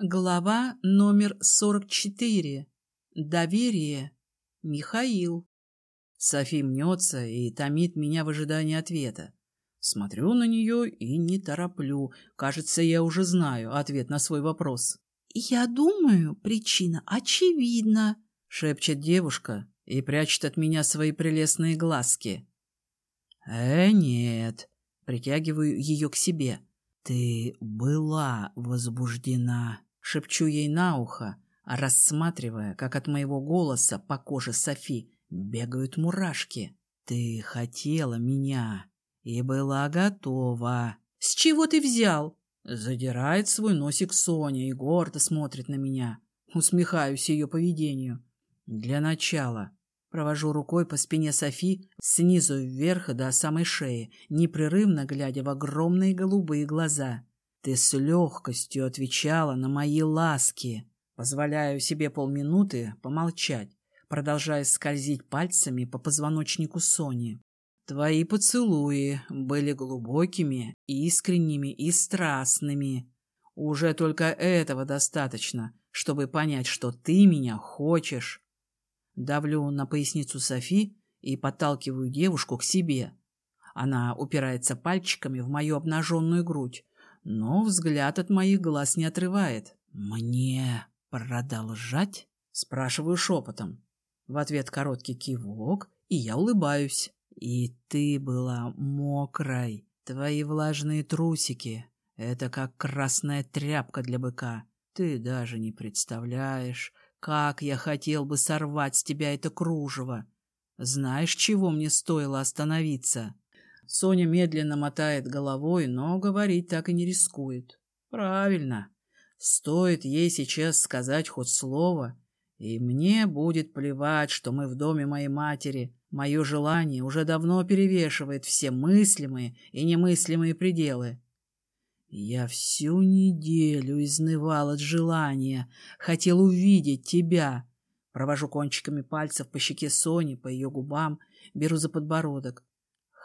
Глава номер 44. Доверие. Михаил. Софи мнется и томит меня в ожидании ответа. Смотрю на нее и не тороплю. Кажется, я уже знаю ответ на свой вопрос. «Я думаю, причина очевидна», — шепчет девушка и прячет от меня свои прелестные глазки. «Э, нет», — притягиваю ее к себе. «Ты была возбуждена», — шепчу ей на ухо, рассматривая, как от моего голоса по коже Софи бегают мурашки. «Ты хотела меня и была готова». «С чего ты взял?» Задирает свой носик Соня и гордо смотрит на меня. Усмехаюсь ее поведению. Для начала Провожу рукой по спине Софи снизу вверх до самой шеи, непрерывно глядя в огромные голубые глаза. Ты с легкостью отвечала на мои ласки. Позволяю себе полминуты помолчать, продолжая скользить пальцами по позвоночнику Сони. Твои поцелуи были глубокими, искренними и страстными. Уже только этого достаточно, чтобы понять, что ты меня хочешь. Давлю на поясницу Софи и подталкиваю девушку к себе. Она упирается пальчиками в мою обнаженную грудь, но взгляд от моих глаз не отрывает. «Мне продолжать?» — спрашиваю шепотом. В ответ короткий кивок, и я улыбаюсь. «И ты была мокрой. Твои влажные трусики — это как красная тряпка для быка. Ты даже не представляешь, как я хотел бы сорвать с тебя это кружево! Знаешь, чего мне стоило остановиться?» Соня медленно мотает головой, но говорить так и не рискует. «Правильно. Стоит ей сейчас сказать хоть слово, и мне будет плевать, что мы в доме моей матери. Мое желание уже давно перевешивает все мыслимые и немыслимые пределы. Я всю неделю изнывал от желания, хотел увидеть тебя. Провожу кончиками пальцев по щеке Сони, по ее губам, беру за подбородок.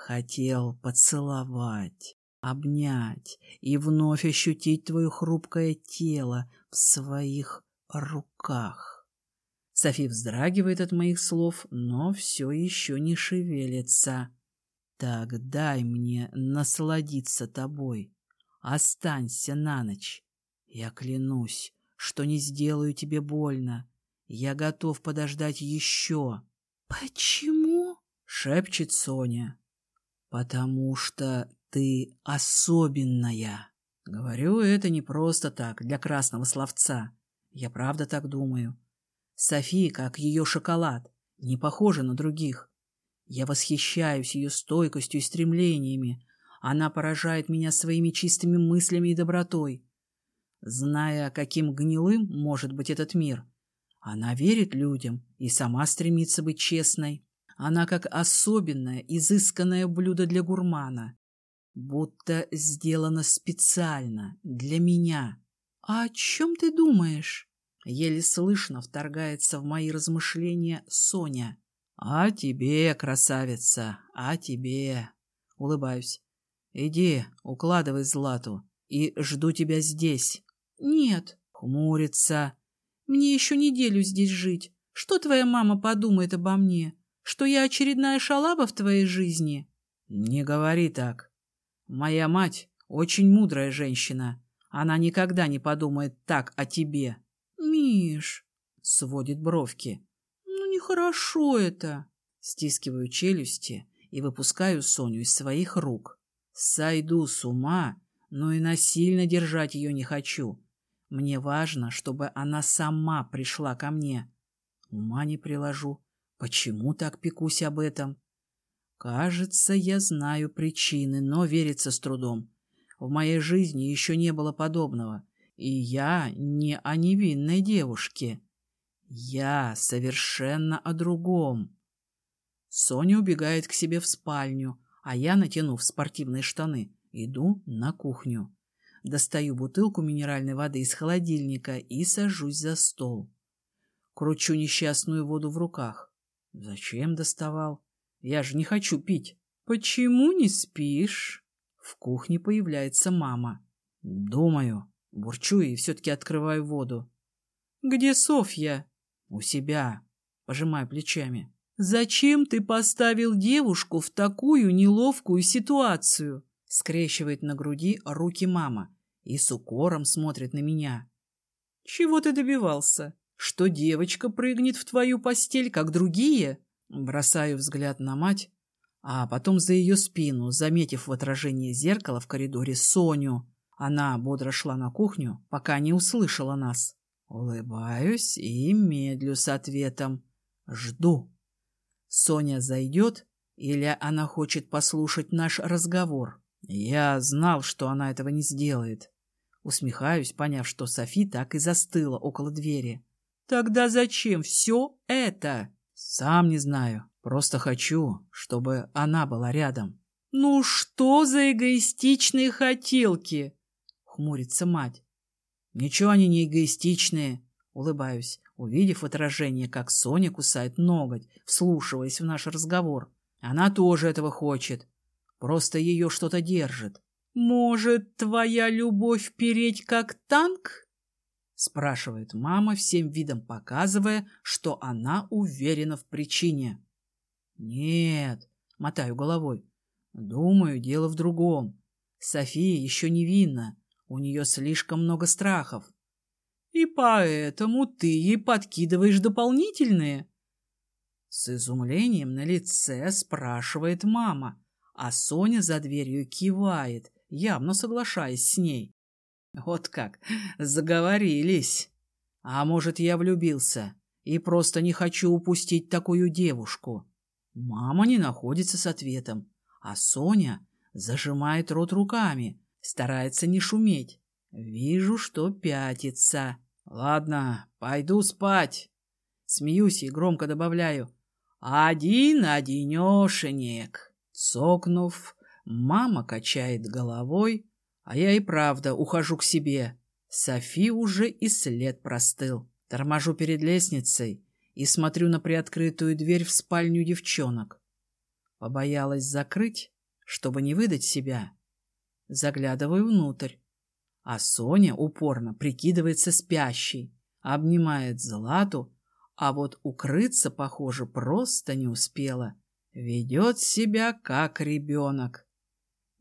Хотел поцеловать, обнять и вновь ощутить твое хрупкое тело в своих руках. Софи вздрагивает от моих слов, но все еще не шевелится. Так дай мне насладиться тобой. Останься на ночь. Я клянусь, что не сделаю тебе больно. Я готов подождать еще. — Почему? — шепчет Соня. — Потому что ты особенная. Говорю это не просто так, для красного словца. Я правда так думаю. Софи, как ее шоколад, не похожа на других. Я восхищаюсь ее стойкостью и стремлениями, она поражает меня своими чистыми мыслями и добротой. Зная, каким гнилым может быть этот мир, она верит людям и сама стремится быть честной. Она как особенное, изысканное блюдо для гурмана. Будто сделано специально для меня. «А о чем ты думаешь?» Еле слышно вторгается в мои размышления Соня. «А тебе, красавица, а тебе!» Улыбаюсь. Иди, укладывай Злату, и жду тебя здесь. Нет. Хмурится. Мне еще неделю здесь жить. Что твоя мама подумает обо мне? Что я очередная шалава в твоей жизни? Не говори так. Моя мать очень мудрая женщина. Она никогда не подумает так о тебе. Миш, сводит бровки. Ну, нехорошо это. Стискиваю челюсти и выпускаю Соню из своих рук. Сойду с ума, но и насильно держать ее не хочу. Мне важно, чтобы она сама пришла ко мне. Ума не приложу. Почему так пекусь об этом? Кажется, я знаю причины, но верится с трудом. В моей жизни еще не было подобного. И я не о невинной девушке. Я совершенно о другом. Соня убегает к себе в спальню, а я, натянув спортивные штаны, иду на кухню. Достаю бутылку минеральной воды из холодильника и сажусь за стол. Кручу несчастную воду в руках. Зачем доставал? Я же не хочу пить. Почему не спишь? В кухне появляется мама. Думаю. Бурчу и все-таки открываю воду. «Где Софья?» «У себя». Пожимаю плечами. «Зачем ты поставил девушку в такую неловкую ситуацию?» Скрещивает на груди руки мама и с укором смотрит на меня. «Чего ты добивался? Что девочка прыгнет в твою постель, как другие?» Бросаю взгляд на мать, а потом за ее спину, заметив в отражении зеркала в коридоре Соню. Она бодро шла на кухню, пока не услышала нас. Улыбаюсь и медлю с ответом. Жду. Соня зайдет или она хочет послушать наш разговор? Я знал, что она этого не сделает. Усмехаюсь, поняв, что Софи так и застыла около двери. Тогда зачем все это? Сам не знаю. Просто хочу, чтобы она была рядом. Ну что за эгоистичные хотелки? Хмурится мать. Ничего они не эгоистичные. Улыбаюсь, увидев отражение, как Соня кусает ноготь, вслушиваясь в наш разговор. Она тоже этого хочет. Просто ее что-то держит. «Может, твоя любовь переть как танк?» Спрашивает мама, всем видом показывая, что она уверена в причине. «Нет», — мотаю головой. «Думаю, дело в другом. София еще невинна, у нее слишком много страхов». «И поэтому ты ей подкидываешь дополнительные?» С изумлением на лице спрашивает мама, а Соня за дверью кивает, явно соглашаясь с ней. Вот как, заговорились. А может, я влюбился и просто не хочу упустить такую девушку. Мама не находится с ответом, а Соня зажимает рот руками, старается не шуметь. Вижу, что пятится. Ладно, пойду спать. Смеюсь и громко добавляю. Один-одинешенек. Цокнув, мама качает головой, а я и правда ухожу к себе. Софи уже и след простыл. Торможу перед лестницей и смотрю на приоткрытую дверь в спальню девчонок. Побоялась закрыть, чтобы не выдать себя. Заглядываю внутрь, а Соня упорно прикидывается спящей, обнимает Злату, а вот укрыться, похоже, просто не успела. Ведет себя как ребенок.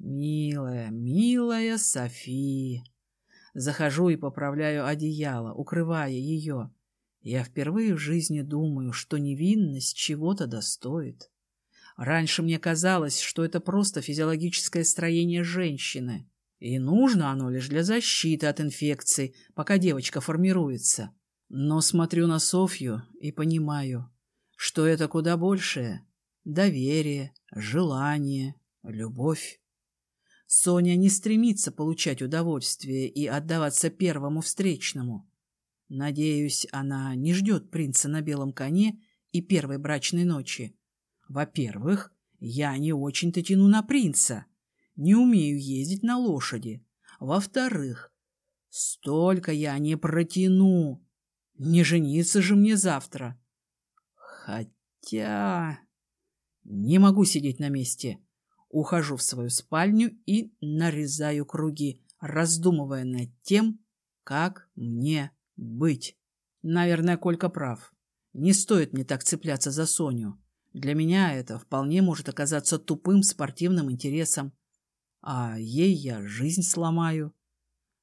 Милая, милая София. Захожу и поправляю одеяло, укрывая ее. Я впервые в жизни думаю, что невинность чего-то достоит. Раньше мне казалось, что это просто физиологическое строение женщины, и нужно оно лишь для защиты от инфекций, пока девочка формируется. Но смотрю на Софью и понимаю, что это куда большее. Доверие, желание, любовь. Соня не стремится получать удовольствие и отдаваться первому встречному. Надеюсь, она не ждет принца на белом коне и первой брачной ночи. Во-первых, я не очень-то тяну на принца, не умею ездить на лошади. Во-вторых, столько я не протяну. Не жениться же мне завтра. Хотя... Не могу сидеть на месте. Ухожу в свою спальню и нарезаю круги, раздумывая над тем, как мне быть. Наверное, Колька прав. Не стоит мне так цепляться за Соню. Для меня это вполне может оказаться тупым спортивным интересом. А ей я жизнь сломаю.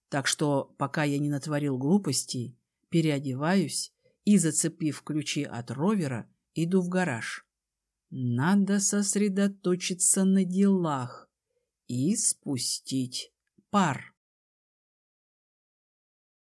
Так что, пока я не натворил глупостей, переодеваюсь и, зацепив ключи от ровера, иду в гараж. Надо сосредоточиться на делах и спустить пар.